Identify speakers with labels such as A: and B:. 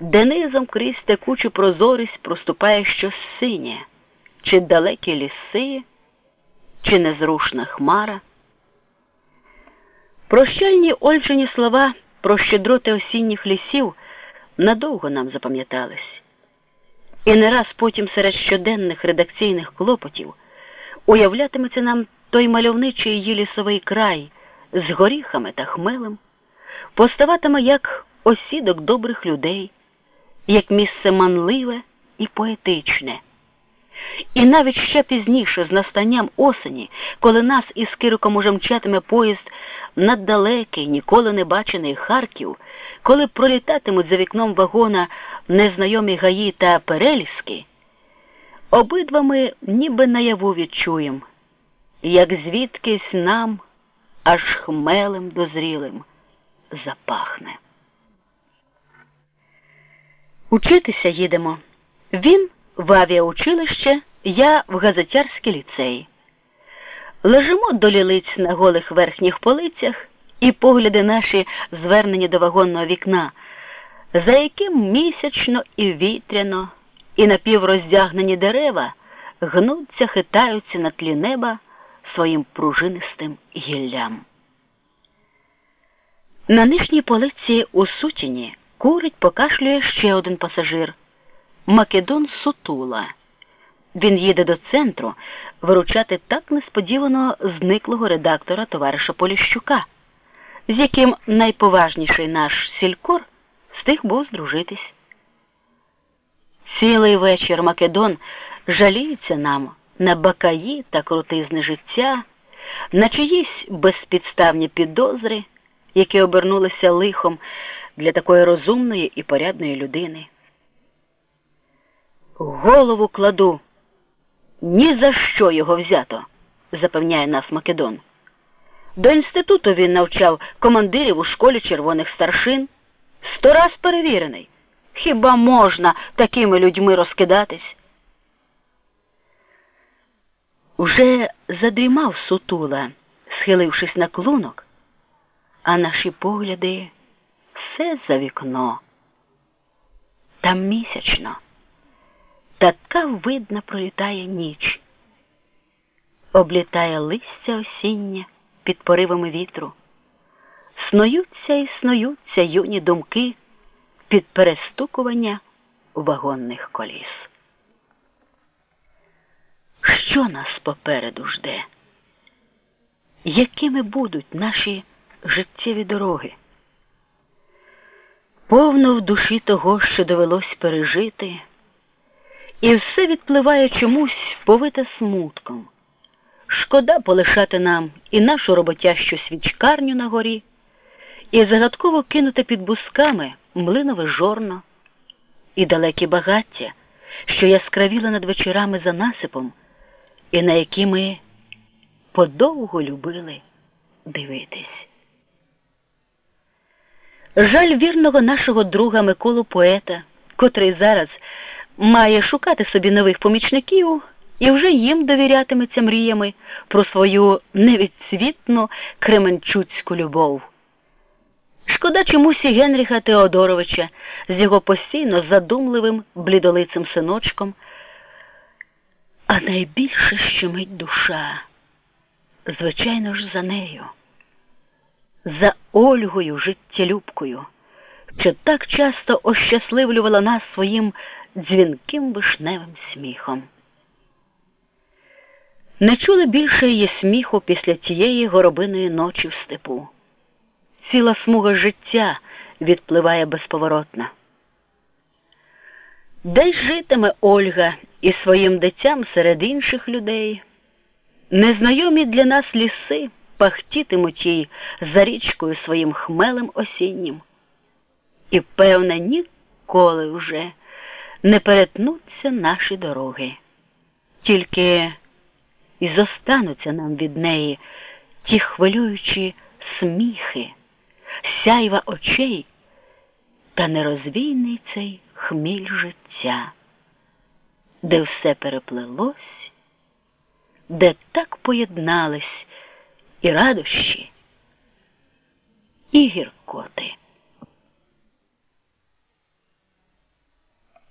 A: де низом крізь текучу прозорість проступає щось синє, чи далекі ліси, чи незрушна хмара. Прощальні Ольжині слова про щедроти осінніх лісів надовго нам запам'ятались. І не раз потім серед щоденних редакційних клопотів уявлятиметься нам той мальовничий її лісовий край з горіхами та хмелем, поставатиме як осідок добрих людей, як місце манливе і поетичне. І навіть ще пізніше, з настанням осені, коли нас із Кириком уже мчатиме поїзд над далекий, ніколи не бачений Харків, коли пролітатимуть за вікном вагона незнайомі гаї та переліски, обидва ми ніби наяву відчуєм, як звідкись нам аж хмелем дозрілим запахне. Учитися їдемо. Він в авіаучилище, я в газетярський ліцей. Лежимо до лілиць на голих верхніх полицях, і погляди наші звернені до вагонного вікна, за яким місячно і вітряно, і напівроздягнені дерева гнуться, хитаються на тлі неба своїм пружинистим гіллям. На нижній полиці у сутіні курить покашлює ще один пасажир Македон Сутула. Він їде до центру виручати так несподівано зниклого редактора товариша Поліщука, з яким найповажніший наш сількор встиг був здружитись. Цілий вечір Македон жаліється нам на бакаї та крутизни життя, на чиїсь безпідставні підозри, які обернулися лихом для такої розумної і порядної людини. Голову кладу. Ні за що його взято, запевняє нас Македон. До інституту він навчав командирів у школі червоних старшин. Сто раз перевірений. Хіба можна такими людьми розкидатись? Уже задрімав сутула, схилившись на клунок, а наші погляди все за вікно. Там місячно. Така видна пролітає ніч, облітає листя осіння під поривами вітру, снуються і снуються юні думки під перестукування вагонних коліс. Що нас попереду жде? Якими будуть наші життєві дороги? Повно в душі того, що довелось пережити. І все відпливає чомусь повите смутком. Шкода полишати нам і нашу роботящу свічкарню на горі, і загадково кинути під бусками млинове жорно, і далекі багаття, що яскравіли над вечорами за насипом, і на які ми подовго любили дивитись. Жаль вірного нашого друга Миколу поета, котрий зараз має шукати собі нових помічників і вже їм довірятиметься мріями про свою невідцвітну кременчуцьку любов. Шкода чомусь і Генріха Теодоровича з його постійно задумливим блідолицим синочком, а найбільше щемить душа, звичайно ж, за нею, за Ольгою життєлюбкою, що так часто ощасливлювала нас своїм дзвінким вишневим сміхом. Не чули більше її сміху після тієї горобиної ночі в степу. Ціла смуга життя відпливає безповоротно. Де житиме Ольга і своїм дитям серед інших людей? Незнайомі для нас ліси пахтітимуть їй за річкою своїм хмелем осіннім. І, певне, ніколи вже не перетнуться наші дороги, тільки і зостануться нам від неї ті хвилюючі сміхи, сяйва очей та нерозвійний цей хміль життя, де все переплелось, де так поєднались і радощі, і гіркоти.